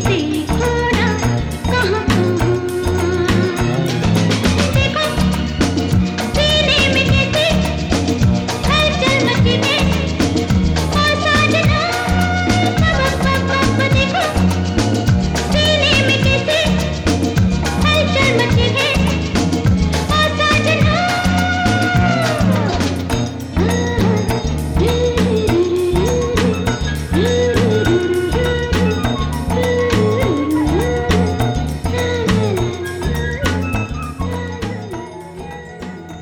ಪ್ರೀತಿ